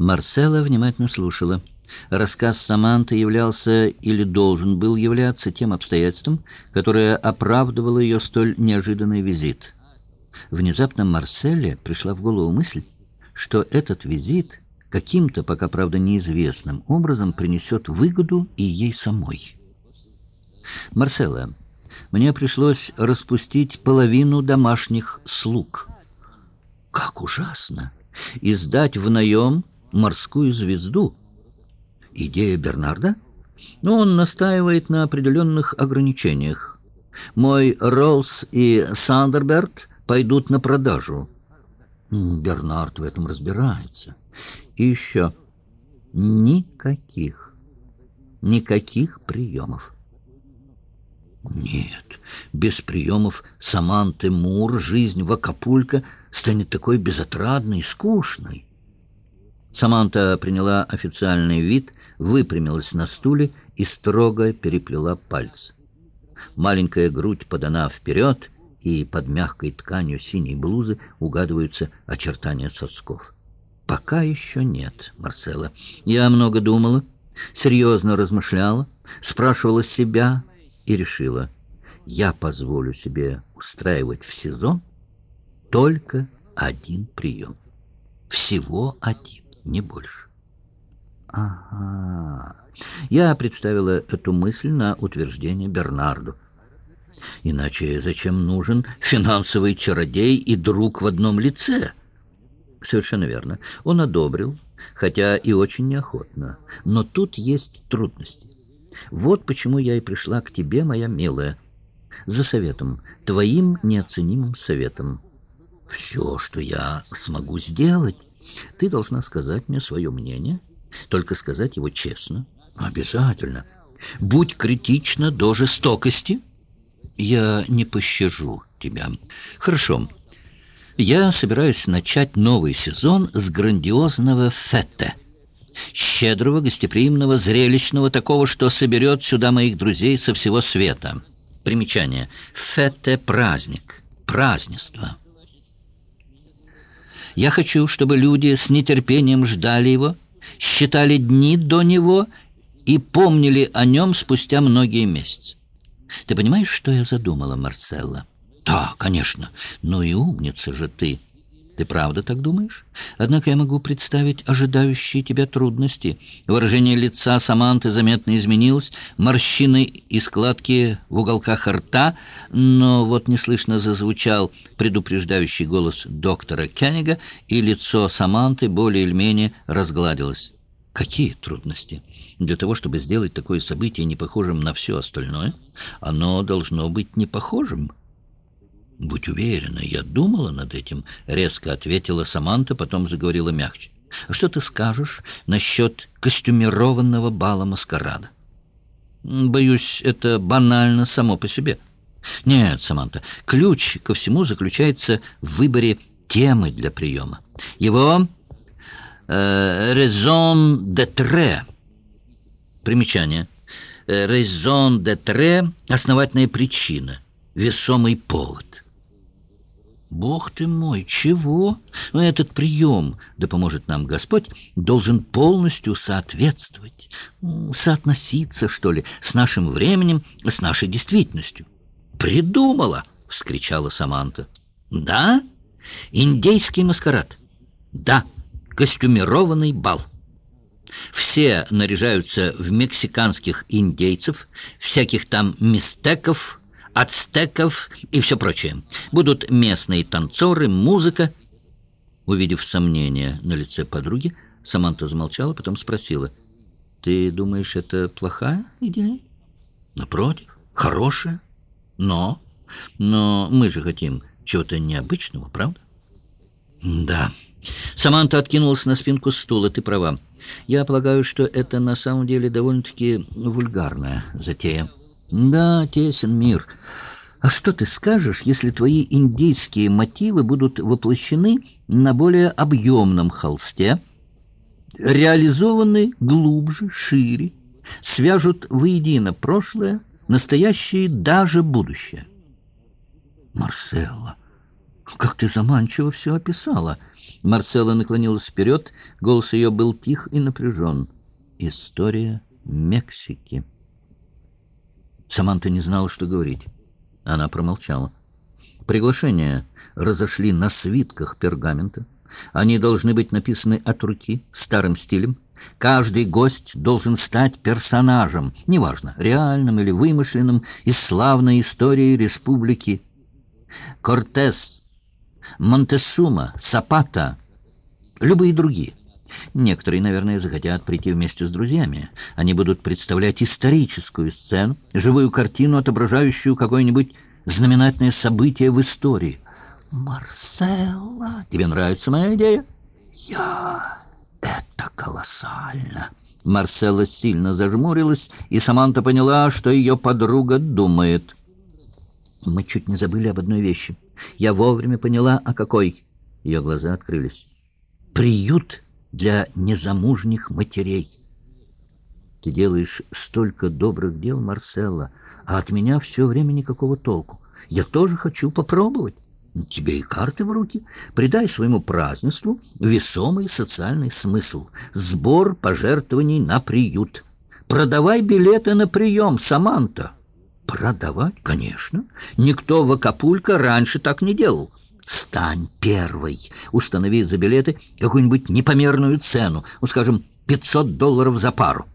Марсела внимательно слушала. Рассказ Саманты являлся или должен был являться тем обстоятельством, которое оправдывало ее столь неожиданный визит. Внезапно Марселе пришла в голову мысль, что этот визит каким-то, пока правда неизвестным, образом принесет выгоду и ей самой. «Марсела, мне пришлось распустить половину домашних слуг». «Как ужасно! И сдать в наем морскую звезду. Идея Бернарда? Но он настаивает на определенных ограничениях. Мой Роллс и Сандерберт пойдут на продажу. Бернард в этом разбирается. И еще никаких, никаких приемов. Нет, без приемов Саманты Мур жизнь в Акапулько станет такой безотрадной скучной. Саманта приняла официальный вид, выпрямилась на стуле и строго переплела пальцы. Маленькая грудь подана вперед, и под мягкой тканью синей блузы угадываются очертания сосков. «Пока еще нет, Марсела. Я много думала, серьезно размышляла, спрашивала себя и решила, я позволю себе устраивать в сезон только один прием. Всего один не больше. Ага. Я представила эту мысль на утверждение Бернарду. Иначе зачем нужен финансовый чародей и друг в одном лице? Совершенно верно. Он одобрил, хотя и очень неохотно. Но тут есть трудности. Вот почему я и пришла к тебе, моя милая, за советом, твоим неоценимым советом. Все, что я смогу сделать, ты должна сказать мне свое мнение, только сказать его честно. Обязательно. Будь критична до жестокости. Я не пощажу тебя. Хорошо. Я собираюсь начать новый сезон с грандиозного фетте. Щедрого, гостеприимного, зрелищного, такого, что соберет сюда моих друзей со всего света. Примечание. Фетте – праздник, празднество. Я хочу, чтобы люди с нетерпением ждали его, считали дни до него и помнили о нем спустя многие месяцы. Ты понимаешь, что я задумала, Марселла? Да, конечно. Ну и умница же ты. Ты правда так думаешь? Однако я могу представить ожидающие тебя трудности. Выражение лица Саманты заметно изменилось, морщины и складки в уголках рта, но вот неслышно зазвучал предупреждающий голос доктора Кеннига, и лицо Саманты более или менее разгладилось. Какие трудности? Для того, чтобы сделать такое событие не похожим на все остальное, оно должно быть не похожим. «Будь уверена, я думала над этим», — резко ответила Саманта, потом заговорила мягче. «Что ты скажешь насчет костюмированного бала маскарада?» «Боюсь, это банально само по себе». «Нет, Саманта, ключ ко всему заключается в выборе темы для приема. Его э, «raison d'être». Примечание. «Raison d'être» — основательная причина, весомый повод. Бог ты мой, чего? Ну, этот прием, да поможет нам Господь, должен полностью соответствовать, соотноситься, что ли, с нашим временем, с нашей действительностью. «Придумала!» — вскричала Саманта. «Да? Индейский маскарад. Да, костюмированный бал». Все наряжаются в мексиканских индейцев, всяких там мистеков, ацтеков и все прочее. Будут местные танцоры, музыка. Увидев сомнение на лице подруги, Саманта замолчала, потом спросила, «Ты думаешь, это плохая идея?» «Напротив, хорошая. Но... Но мы же хотим чего-то необычного, правда?» «Да». Саманта откинулась на спинку стула. «Ты права. Я полагаю, что это на самом деле довольно-таки вульгарная затея». Да, тесен мир. А что ты скажешь, если твои индийские мотивы будут воплощены на более объемном холсте, реализованы глубже, шире, свяжут воедино прошлое, настоящее даже будущее? Марселла, «Как ты заманчиво все описала!» Марцелла наклонилась вперед, голос ее был тих и напряжен. «История Мексики». Саманта не знала, что говорить. Она промолчала. Приглашения разошли на свитках пергамента. Они должны быть написаны от руки, старым стилем. Каждый гость должен стать персонажем, неважно, реальным или вымышленным, из славной истории республики. Кортес, Монтесума, Сапата, любые другие. Некоторые, наверное, захотят прийти вместе с друзьями. Они будут представлять историческую сцену, живую картину, отображающую какое-нибудь знаменательное событие в истории. «Марселла, тебе нравится моя идея?» «Я... Это колоссально!» Марселла сильно зажмурилась, и Саманта поняла, что ее подруга думает. «Мы чуть не забыли об одной вещи. Я вовремя поняла, о какой». Ее глаза открылись. «Приют для незамужних матерей». Ты делаешь столько добрых дел, Марселла, а от меня все время никакого толку. Я тоже хочу попробовать. Тебе и карты в руки. Придай своему празднеству весомый социальный смысл. Сбор пожертвований на приют. Продавай билеты на прием, Саманта. Продавать? Конечно. Никто в Акапулько раньше так не делал. Стань первой. Установи за билеты какую-нибудь непомерную цену. Ну, скажем, 500 долларов за пару.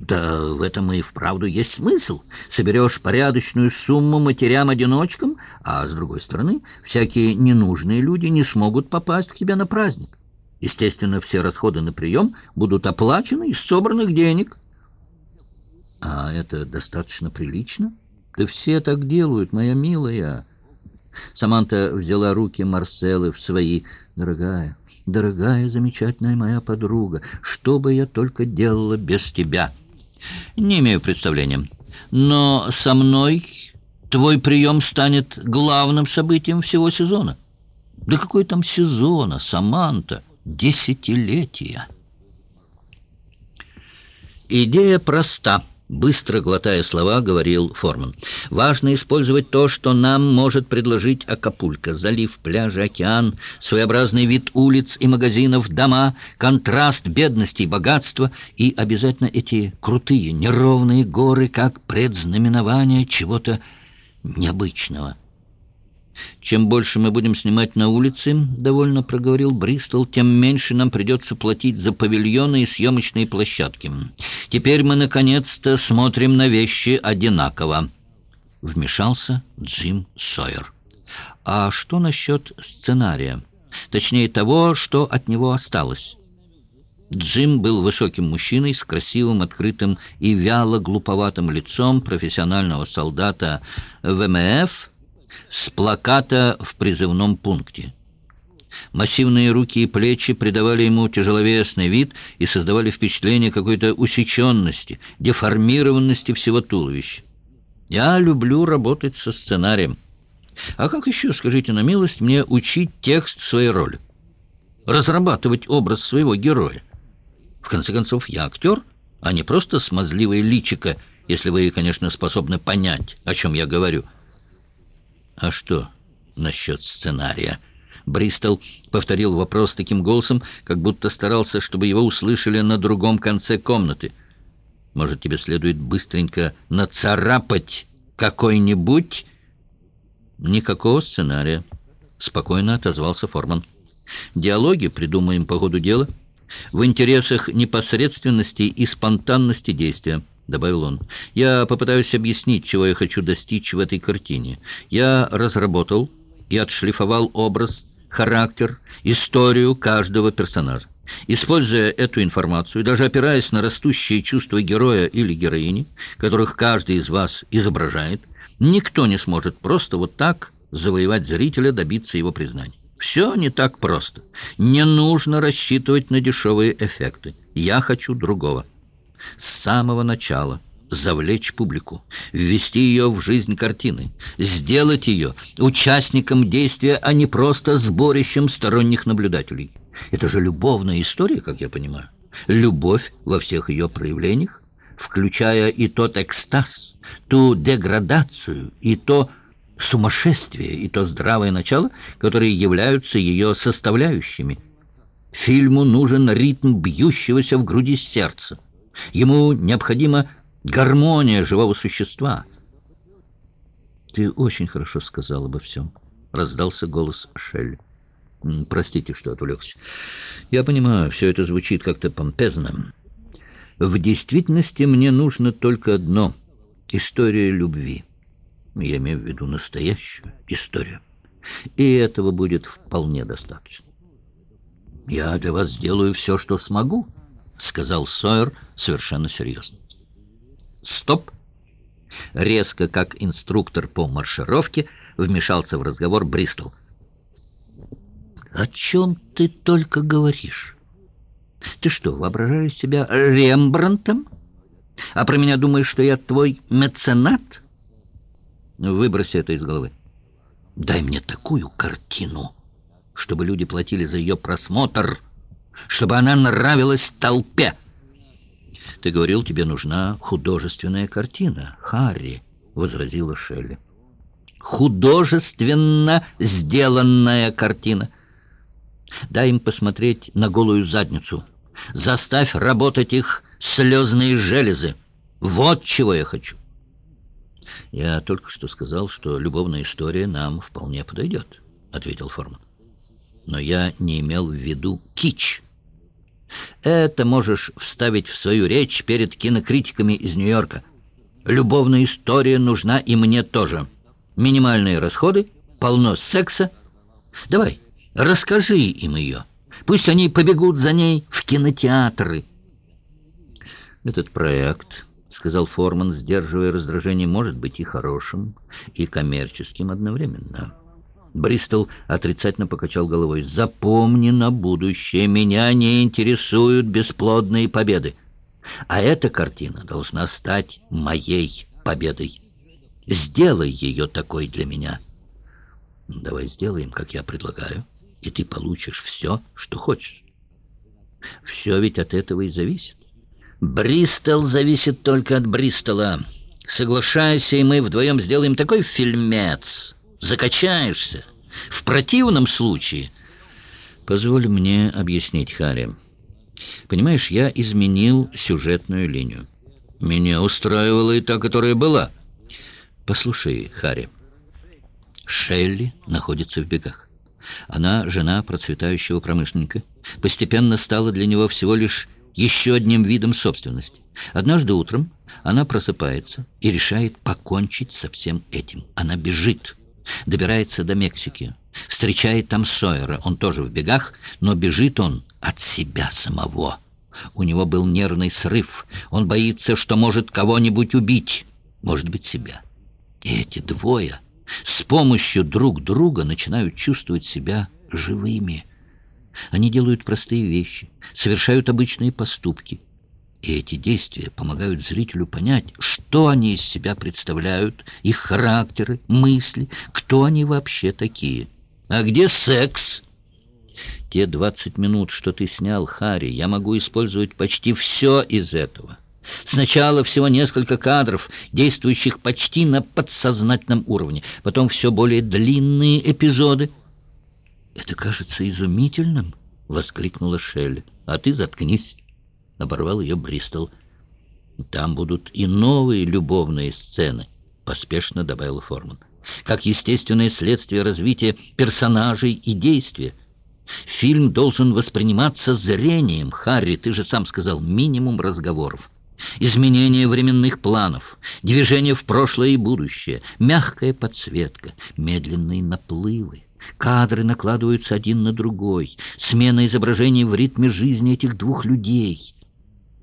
Да в этом и вправду есть смысл. Соберешь порядочную сумму матерям-одиночкам, а с другой стороны, всякие ненужные люди не смогут попасть к тебе на праздник. Естественно, все расходы на прием будут оплачены из собранных денег. А это достаточно прилично? Да все так делают, моя милая. Саманта взяла руки Марселы в свои. «Дорогая, дорогая, замечательная моя подруга, что бы я только делала без тебя?» Не имею представления. Но со мной твой прием станет главным событием всего сезона. Да какой там сезона, Саманта? Десятилетия. Идея проста. Быстро глотая слова, говорил Форман. «Важно использовать то, что нам может предложить Акапулько. Залив, пляжи, океан, своеобразный вид улиц и магазинов, дома, контраст бедности и богатства и обязательно эти крутые, неровные горы, как предзнаменование чего-то необычного». «Чем больше мы будем снимать на улице, — довольно проговорил Бристол, — тем меньше нам придется платить за павильоны и съемочные площадки. Теперь мы, наконец-то, смотрим на вещи одинаково». Вмешался Джим Сойер. «А что насчет сценария? Точнее, того, что от него осталось?» Джим был высоким мужчиной с красивым, открытым и вяло-глуповатым лицом профессионального солдата ВМФ, с плаката в призывном пункте. Массивные руки и плечи придавали ему тяжеловесный вид и создавали впечатление какой-то усеченности, деформированности всего туловища. Я люблю работать со сценарием. А как еще, скажите на милость, мне учить текст своей роли? Разрабатывать образ своего героя? В конце концов, я актер, а не просто смазливое личико, если вы, конечно, способны понять, о чем я говорю. «А что насчет сценария?» Бристол повторил вопрос таким голосом, как будто старался, чтобы его услышали на другом конце комнаты. «Может, тебе следует быстренько нацарапать какой-нибудь...» «Никакого сценария», — спокойно отозвался Форман. «Диалоги придумаем по ходу дела, в интересах непосредственности и спонтанности действия» добавил он. «Я попытаюсь объяснить, чего я хочу достичь в этой картине. Я разработал и отшлифовал образ, характер, историю каждого персонажа. Используя эту информацию, даже опираясь на растущие чувства героя или героини, которых каждый из вас изображает, никто не сможет просто вот так завоевать зрителя, добиться его признания. Все не так просто. Не нужно рассчитывать на дешевые эффекты. Я хочу другого с самого начала завлечь публику, ввести ее в жизнь картины, сделать ее участником действия, а не просто сборищем сторонних наблюдателей. Это же любовная история, как я понимаю. Любовь во всех ее проявлениях, включая и тот экстаз, ту деградацию, и то сумасшествие и то здравое начало, которые являются ее составляющими. Фильму нужен ритм бьющегося в груди сердца. Ему необходима гармония живого существа. «Ты очень хорошо сказал обо всем», — раздался голос Шелли. «Простите, что отвлекся. Я понимаю, все это звучит как-то помпезно. В действительности мне нужно только одно — история любви». Я имею в виду настоящую историю. И этого будет вполне достаточно. «Я для вас сделаю все, что смогу», — сказал Сойер совершенно серьезно. «Стоп!» Резко, как инструктор по маршировке, вмешался в разговор Бристол. «О чем ты только говоришь? Ты что, воображаешь себя Рембрандтом? А про меня думаешь, что я твой меценат?» Выброси это из головы. Дай мне такую картину, чтобы люди платили за ее просмотр, чтобы она нравилась толпе. Ты говорил, тебе нужна художественная картина, Харри, — возразила Шелли. Художественно сделанная картина. Дай им посмотреть на голую задницу. Заставь работать их слезные железы. Вот чего я хочу. «Я только что сказал, что любовная история нам вполне подойдет», — ответил Форман. «Но я не имел в виду кич. Это можешь вставить в свою речь перед кинокритиками из Нью-Йорка. Любовная история нужна и мне тоже. Минимальные расходы, полно секса. Давай, расскажи им ее. Пусть они побегут за ней в кинотеатры». Этот проект — сказал Форман, сдерживая раздражение, — может быть и хорошим, и коммерческим одновременно. Бристол отрицательно покачал головой. «Запомни на будущее, меня не интересуют бесплодные победы. А эта картина должна стать моей победой. Сделай ее такой для меня». «Давай сделаем, как я предлагаю, и ты получишь все, что хочешь. Все ведь от этого и зависит. Бристол зависит только от Бристола. Соглашайся, и мы вдвоем сделаем такой фильмец. Закачаешься. В противном случае... Позволь мне объяснить, Харри. Понимаешь, я изменил сюжетную линию. Меня устраивала и та, которая была. Послушай, Харри, Шелли находится в бегах. Она жена процветающего промышленника. Постепенно стала для него всего лишь еще одним видом собственности. Однажды утром она просыпается и решает покончить со всем этим. Она бежит, добирается до Мексики, встречает там Сойера, он тоже в бегах, но бежит он от себя самого. У него был нервный срыв, он боится, что может кого-нибудь убить, может быть, себя. И эти двое с помощью друг друга начинают чувствовать себя живыми. Они делают простые вещи, совершают обычные поступки. И эти действия помогают зрителю понять, что они из себя представляют, их характеры, мысли, кто они вообще такие. А где секс? Те двадцать минут, что ты снял, Харри, я могу использовать почти все из этого. Сначала всего несколько кадров, действующих почти на подсознательном уровне, потом все более длинные эпизоды — «Это кажется изумительным!» — воскликнула Шелли. «А ты заткнись!» — оборвал ее Бристол. «Там будут и новые любовные сцены», — поспешно добавил Форман. «Как естественное следствие развития персонажей и действия. Фильм должен восприниматься зрением. Харри, ты же сам сказал, минимум разговоров. Изменение временных планов, движение в прошлое и будущее, мягкая подсветка, медленные наплывы. Кадры накладываются один на другой, смена изображений в ритме жизни этих двух людей.